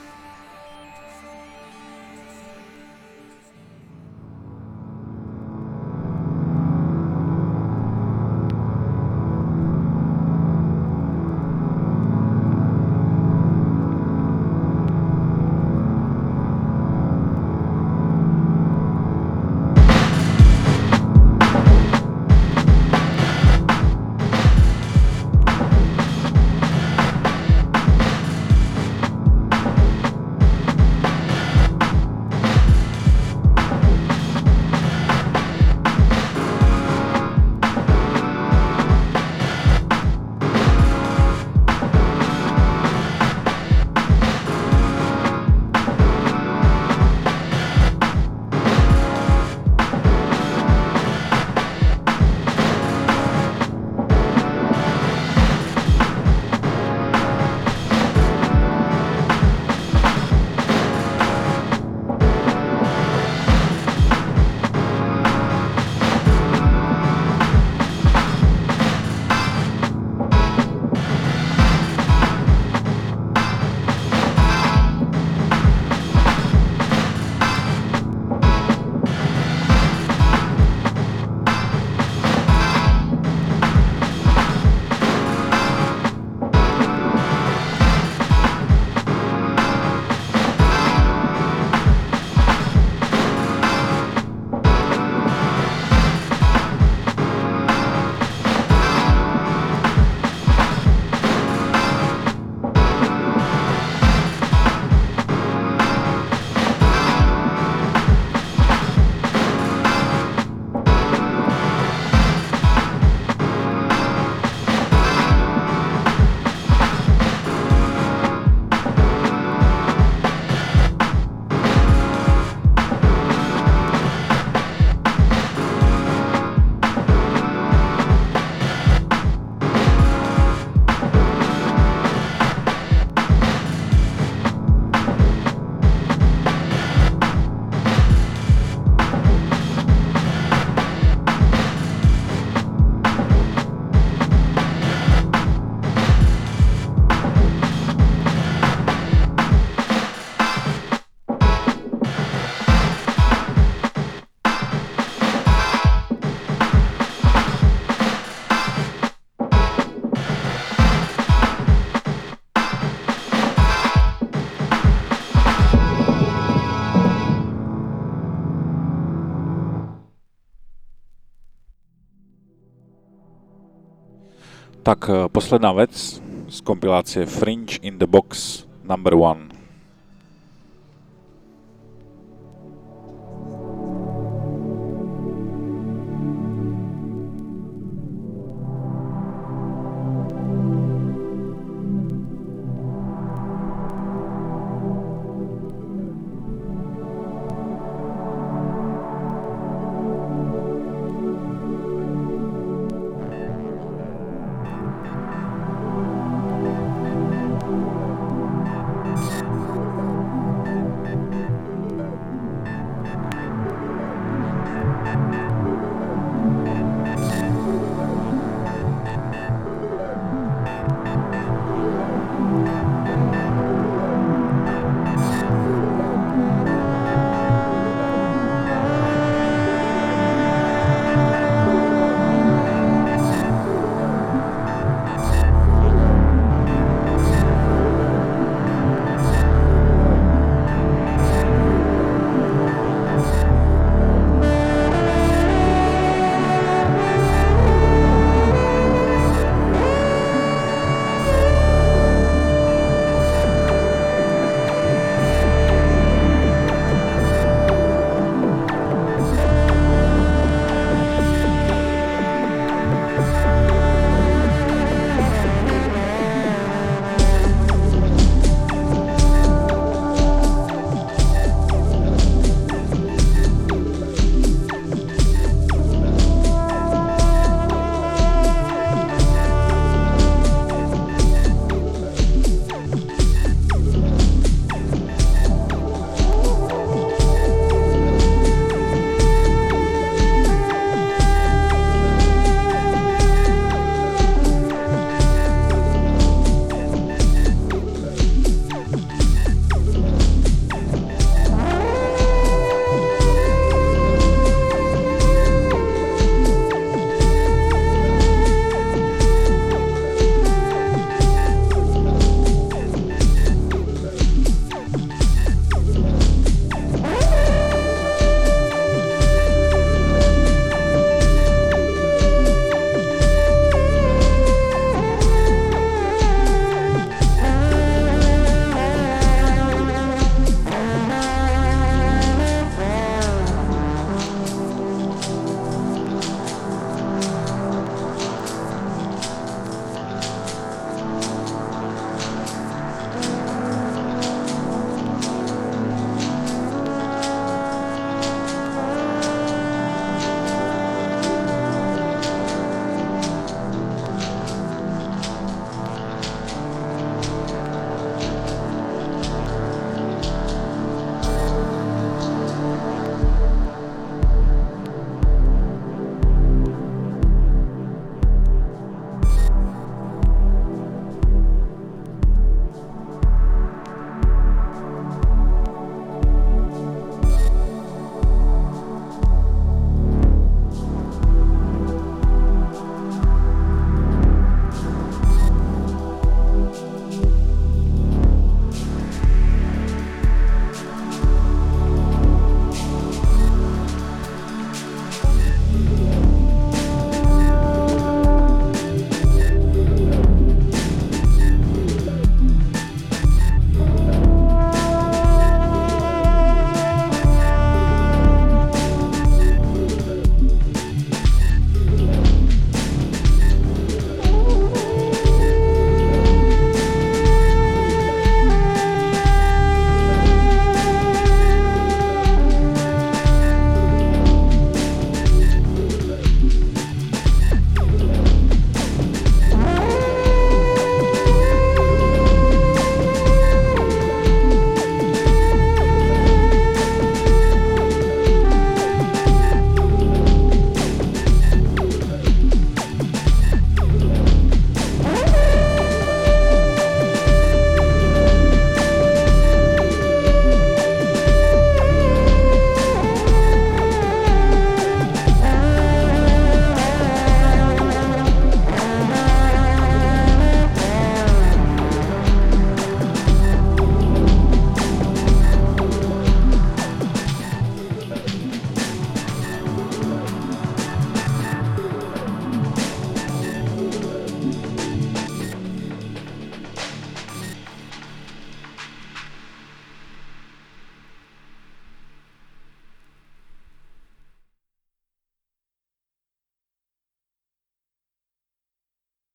Tak eh, posledná vec z kompilácie Fringe in the Box number one.